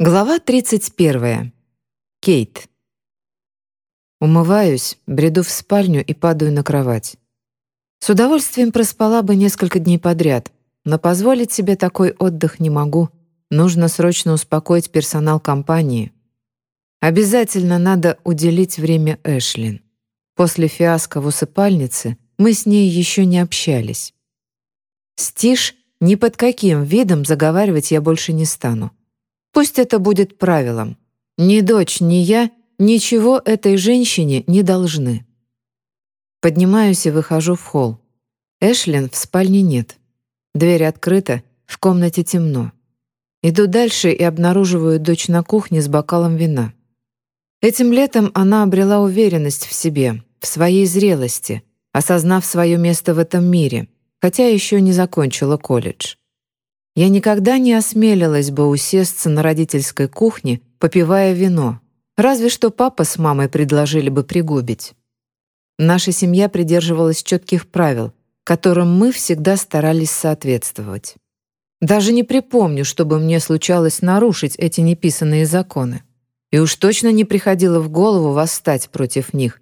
Глава 31. Кейт. Умываюсь, бреду в спальню и падаю на кровать. С удовольствием проспала бы несколько дней подряд, но позволить себе такой отдых не могу. Нужно срочно успокоить персонал компании. Обязательно надо уделить время Эшлин. После фиаско в усыпальнице мы с ней еще не общались. Стиш ни под каким видом заговаривать я больше не стану. Пусть это будет правилом. Ни дочь, ни я ничего этой женщине не должны. Поднимаюсь и выхожу в холл. Эшлин в спальне нет. Дверь открыта, в комнате темно. Иду дальше и обнаруживаю дочь на кухне с бокалом вина. Этим летом она обрела уверенность в себе, в своей зрелости, осознав свое место в этом мире, хотя еще не закончила колледж. Я никогда не осмелилась бы усесться на родительской кухне, попивая вино. Разве что папа с мамой предложили бы пригубить. Наша семья придерживалась четких правил, которым мы всегда старались соответствовать. Даже не припомню, чтобы мне случалось нарушить эти неписанные законы. И уж точно не приходило в голову восстать против них.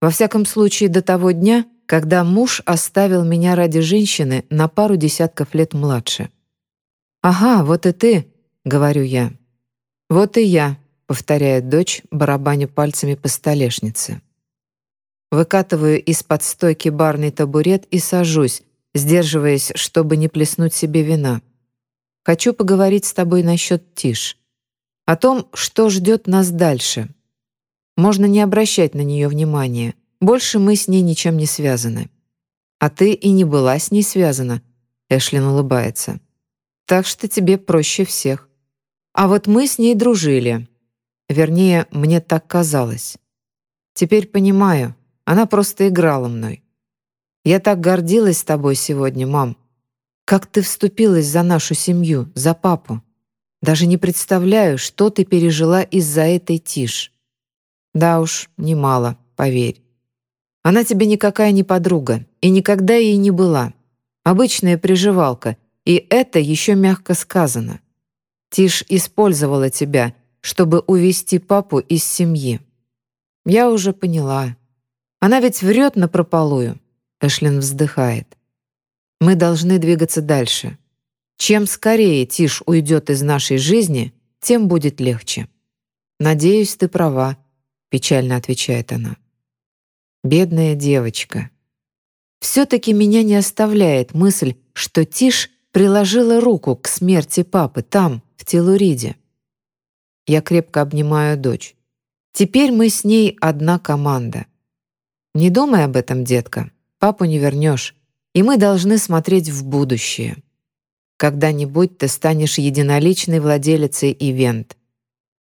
Во всяком случае, до того дня, когда муж оставил меня ради женщины на пару десятков лет младше. «Ага, вот и ты», — говорю я. «Вот и я», — повторяет дочь, барабаня пальцами по столешнице. Выкатываю из-под стойки барный табурет и сажусь, сдерживаясь, чтобы не плеснуть себе вина. Хочу поговорить с тобой насчет Тиш. О том, что ждет нас дальше. Можно не обращать на нее внимания. Больше мы с ней ничем не связаны. А ты и не была с ней связана. Эшлин улыбается так что тебе проще всех. А вот мы с ней дружили. Вернее, мне так казалось. Теперь понимаю, она просто играла мной. Я так гордилась тобой сегодня, мам. Как ты вступилась за нашу семью, за папу. Даже не представляю, что ты пережила из-за этой тишь. Да уж, немало, поверь. Она тебе никакая не подруга и никогда ей не была. Обычная приживалка, и это еще мягко сказано. Тиш использовала тебя, чтобы увести папу из семьи. Я уже поняла. Она ведь врет напропалую. Эшлин вздыхает. Мы должны двигаться дальше. Чем скорее Тиш уйдет из нашей жизни, тем будет легче. Надеюсь, ты права, печально отвечает она. Бедная девочка. Все-таки меня не оставляет мысль, что Тиш приложила руку к смерти папы там, в Телуриде. Я крепко обнимаю дочь. Теперь мы с ней одна команда. Не думай об этом, детка. Папу не вернешь, и мы должны смотреть в будущее. Когда-нибудь ты станешь единоличной владелицей ивент.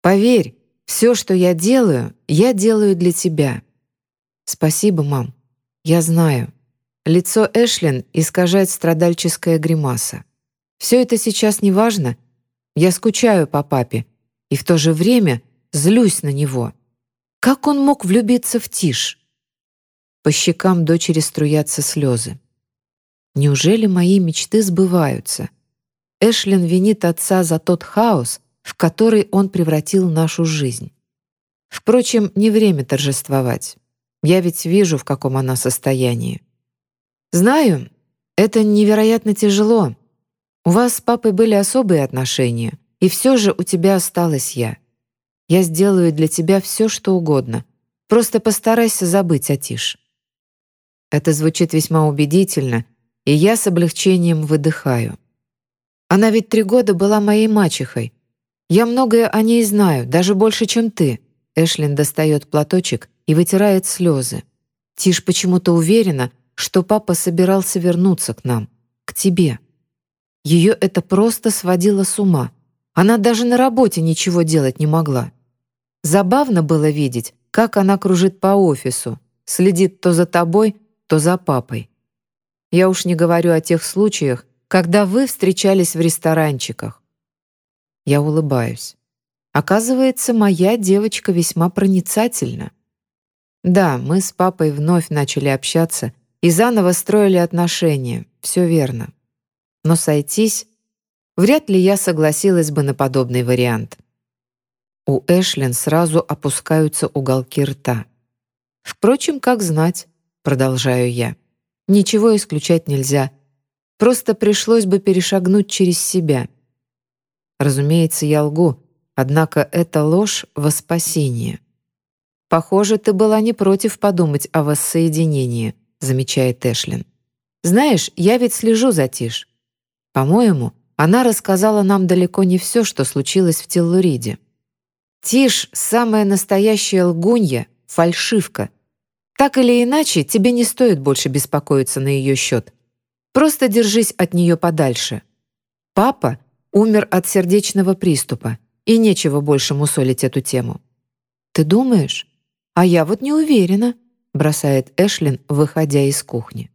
Поверь, все, что я делаю, я делаю для тебя. Спасибо, мам. Я знаю. Лицо Эшлин искажает страдальческая гримаса. Все это сейчас не важно. Я скучаю по папе и в то же время злюсь на него. Как он мог влюбиться в Тиш? По щекам дочери струятся слезы. Неужели мои мечты сбываются? Эшлин винит отца за тот хаос, в который он превратил нашу жизнь. Впрочем, не время торжествовать. Я ведь вижу, в каком она состоянии. Знаю, это невероятно тяжело. У вас с папой были особые отношения, и все же у тебя осталась я. Я сделаю для тебя все, что угодно. Просто постарайся забыть о Тиш». Это звучит весьма убедительно, и я с облегчением выдыхаю. Она ведь три года была моей мачехой. Я многое о ней знаю, даже больше, чем ты. Эшлин достает платочек и вытирает слезы. Тиш почему-то уверена, что папа собирался вернуться к нам, к тебе. Ее это просто сводило с ума. Она даже на работе ничего делать не могла. Забавно было видеть, как она кружит по офису, следит то за тобой, то за папой. Я уж не говорю о тех случаях, когда вы встречались в ресторанчиках. Я улыбаюсь. Оказывается, моя девочка весьма проницательна. Да, мы с папой вновь начали общаться и заново строили отношения, все верно. Но сойтись... Вряд ли я согласилась бы на подобный вариант. У Эшлин сразу опускаются уголки рта. «Впрочем, как знать», — продолжаю я. «Ничего исключать нельзя. Просто пришлось бы перешагнуть через себя». Разумеется, я лгу, однако это ложь во спасение. «Похоже, ты была не против подумать о воссоединении», — замечает Эшлин. «Знаешь, я ведь слежу за Тиш. По-моему, она рассказала нам далеко не все, что случилось в Теллуриде. Тиш — самая настоящая лгунья, фальшивка. Так или иначе, тебе не стоит больше беспокоиться на ее счет. Просто держись от нее подальше. Папа умер от сердечного приступа, и нечего больше мусолить эту тему. «Ты думаешь? А я вот не уверена», — бросает Эшлин, выходя из кухни.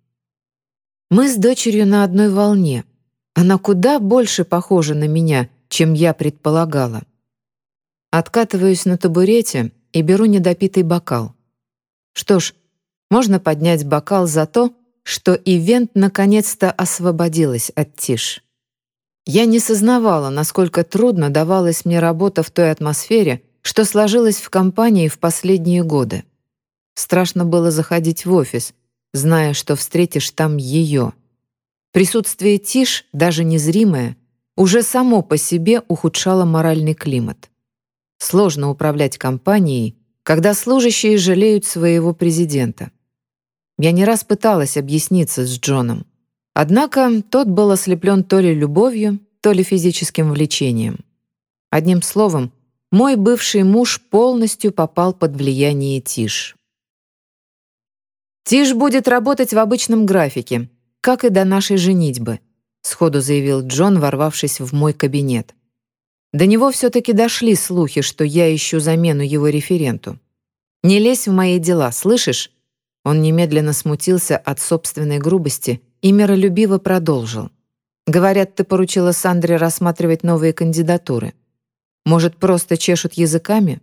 Мы с дочерью на одной волне. Она куда больше похожа на меня, чем я предполагала. Откатываюсь на табурете и беру недопитый бокал. Что ж, можно поднять бокал за то, что ивент наконец-то освободилась от тишь. Я не сознавала, насколько трудно давалась мне работа в той атмосфере, что сложилась в компании в последние годы. Страшно было заходить в офис, зная, что встретишь там ее. Присутствие Тиш, даже незримое, уже само по себе ухудшало моральный климат. Сложно управлять компанией, когда служащие жалеют своего президента. Я не раз пыталась объясниться с Джоном. Однако тот был ослеплен то ли любовью, то ли физическим влечением. Одним словом, мой бывший муж полностью попал под влияние Тиш. «Тиш будет работать в обычном графике, как и до нашей женитьбы», сходу заявил Джон, ворвавшись в мой кабинет. До него все-таки дошли слухи, что я ищу замену его референту. «Не лезь в мои дела, слышишь?» Он немедленно смутился от собственной грубости и миролюбиво продолжил. «Говорят, ты поручила Сандре рассматривать новые кандидатуры. Может, просто чешут языками?»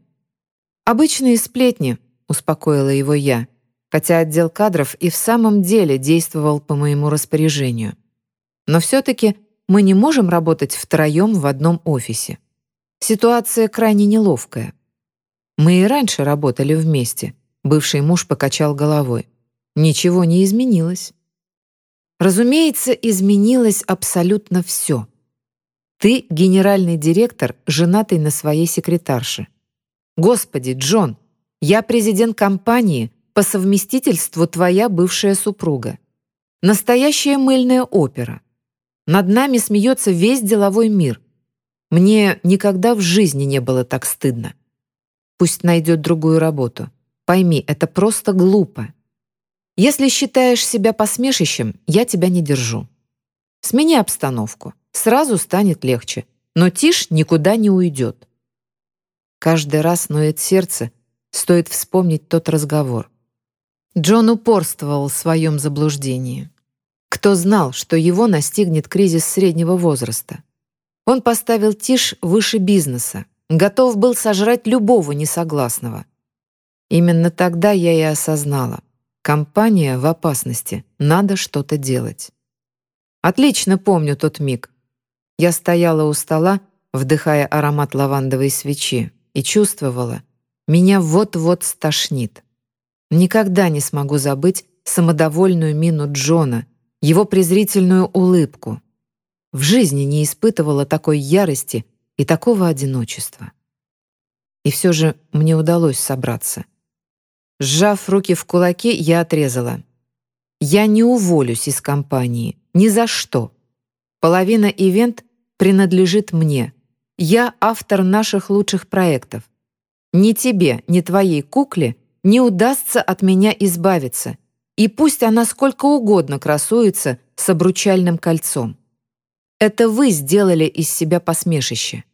«Обычные сплетни», — успокоила его я, хотя отдел кадров и в самом деле действовал по моему распоряжению. Но все-таки мы не можем работать втроем в одном офисе. Ситуация крайне неловкая. Мы и раньше работали вместе. Бывший муж покачал головой. Ничего не изменилось. Разумеется, изменилось абсолютно все. Ты генеральный директор, женатый на своей секретарше. Господи, Джон, я президент компании, по совместительству твоя бывшая супруга. Настоящая мыльная опера. Над нами смеется весь деловой мир. Мне никогда в жизни не было так стыдно. Пусть найдет другую работу. Пойми, это просто глупо. Если считаешь себя посмешищем, я тебя не держу. Смени обстановку. Сразу станет легче. Но тишь никуда не уйдет. Каждый раз ноет сердце, стоит вспомнить тот разговор. Джон упорствовал в своем заблуждении. Кто знал, что его настигнет кризис среднего возраста? Он поставил тишь выше бизнеса, готов был сожрать любого несогласного. Именно тогда я и осознала — Компания в опасности, надо что-то делать. Отлично помню тот миг. Я стояла у стола, вдыхая аромат лавандовой свечи, и чувствовала, меня вот-вот стошнит. Никогда не смогу забыть самодовольную мину Джона, его презрительную улыбку. В жизни не испытывала такой ярости и такого одиночества. И все же мне удалось собраться — Сжав руки в кулаки, я отрезала. «Я не уволюсь из компании. Ни за что. Половина ивент принадлежит мне. Я автор наших лучших проектов. Ни тебе, ни твоей кукле не удастся от меня избавиться, и пусть она сколько угодно красуется с обручальным кольцом. Это вы сделали из себя посмешище.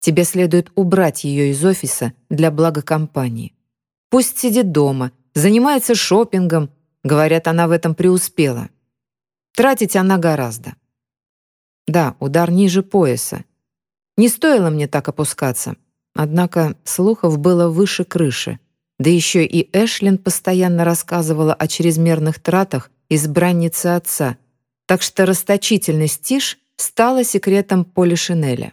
Тебе следует убрать ее из офиса для блага компании. Пусть сидит дома, занимается шопингом. Говорят, она в этом преуспела. Тратить она гораздо. Да, удар ниже пояса. Не стоило мне так опускаться. Однако слухов было выше крыши. Да еще и Эшлин постоянно рассказывала о чрезмерных тратах избранницы отца, так что расточительность Тиш стала секретом Поли Шинеля.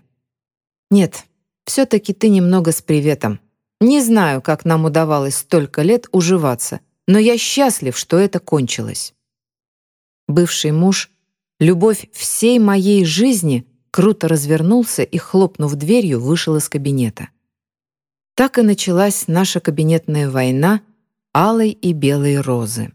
Нет, все-таки ты немного с приветом. Не знаю, как нам удавалось столько лет уживаться, но я счастлив, что это кончилось». Бывший муж, любовь всей моей жизни, круто развернулся и, хлопнув дверью, вышел из кабинета. Так и началась наша кабинетная война алой и белой розы.